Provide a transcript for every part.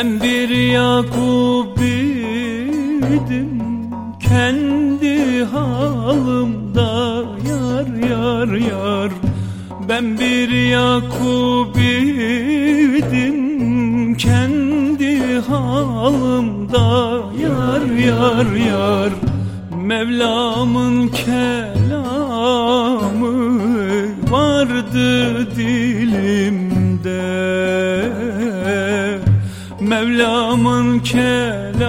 Ben bir Yakup idim kendi halımda yar yar yar. Ben bir Yakup idim kendi halımda yar yar yar. Mevlamın kelamı vardı dilimde Mevlamın kelamı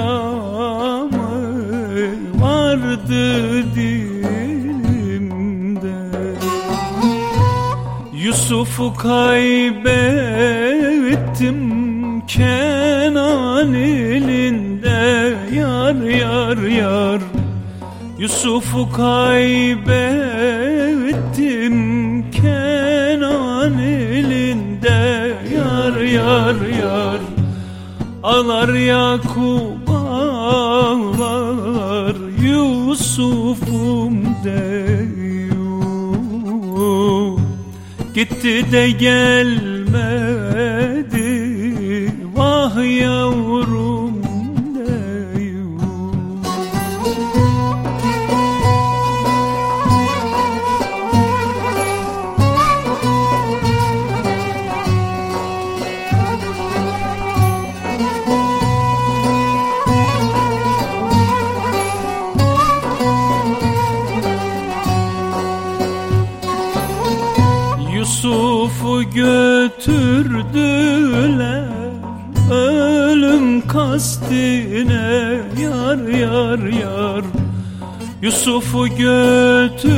vardı dilimde. Yusuf'u kaybettim Kenan elinde yar yar yar. Yusuf'u kaybettim Ağlar Yakup ağlar Yusuf'um diyor. Gitti de gelmedi Yusuf'u götürdüler ölüm kastine yar yar yar. Yusuf'u götürdüler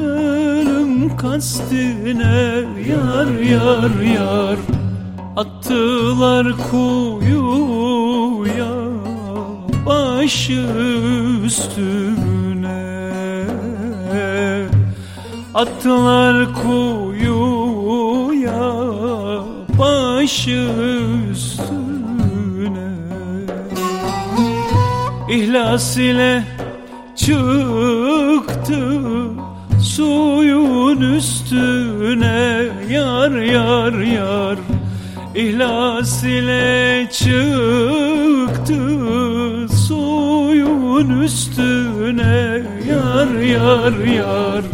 ölüm kastine yar yar yar. Attılar kuyuya başı üstüne Attılar kuyuya başı üstüne. İhlas ile çıktı suyun üstüne. Yar yar yar. İhlas ile çıktı suyun üstüne. Yar yar yar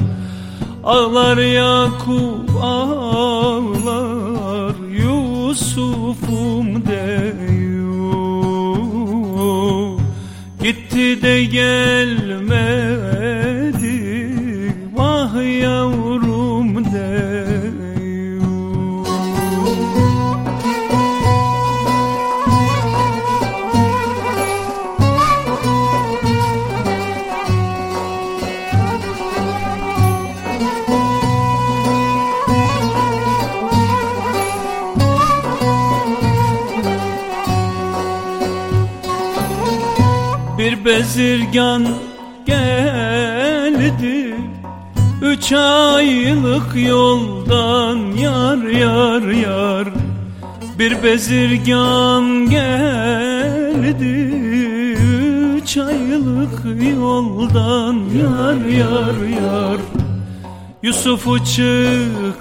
Ağlar Yakup ağlar Yusuf'um diyor. Gitti de gelmedi Vah yavrum Bir bezirgan geldi. Üç aylık yoldan yar yar yar Bir bezirgan geldi. Üç aylık yoldan yar yar yar Yusuf'u çıkardı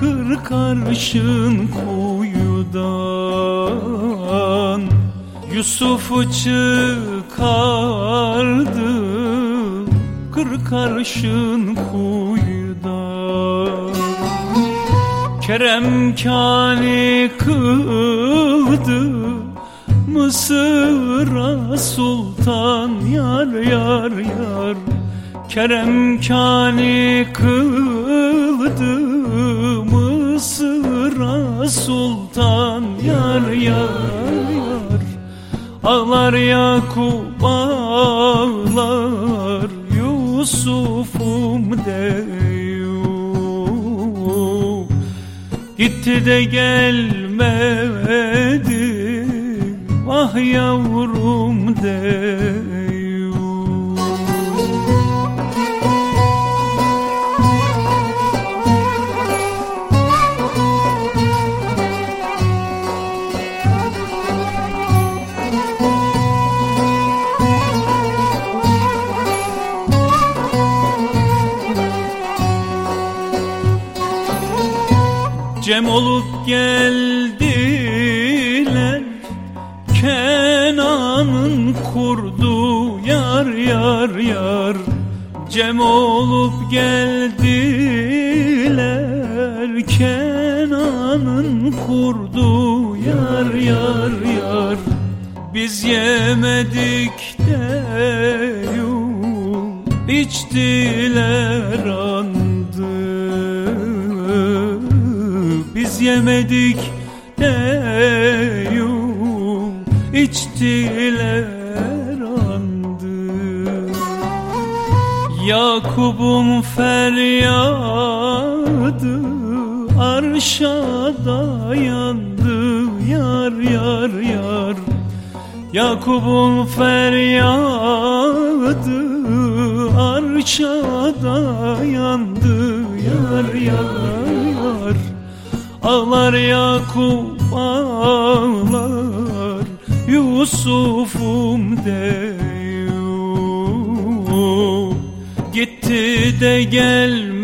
Kır karşın kuyudan Yusuf'u çıkardı Kır karşın kuyudan Kerem kani kıldı Mısır'a sultan yar yar yar. Kerem kani kıldı Mısır'a sultan yar yar yar Ağlar Yakup ağlar Yusuf'um diyor. Gitti de gelmedi Vah yavrum diyor Cem olup geldiler Kenan'ın kurdu yar yar yar. Cem olup geldiler Kenan'ın kurdu yar yar yar. Biz yemedik de yum içtiler andı yemedik de yum içtiler andı. Yakup'un feryadı arşa dayandı yar yar yar. Yakup'un feryadı arşa dayandı yar yar yar Ağlar Yakup ağlar Yusuf'um deyum Gitti de gelmedi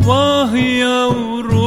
Vah yavrum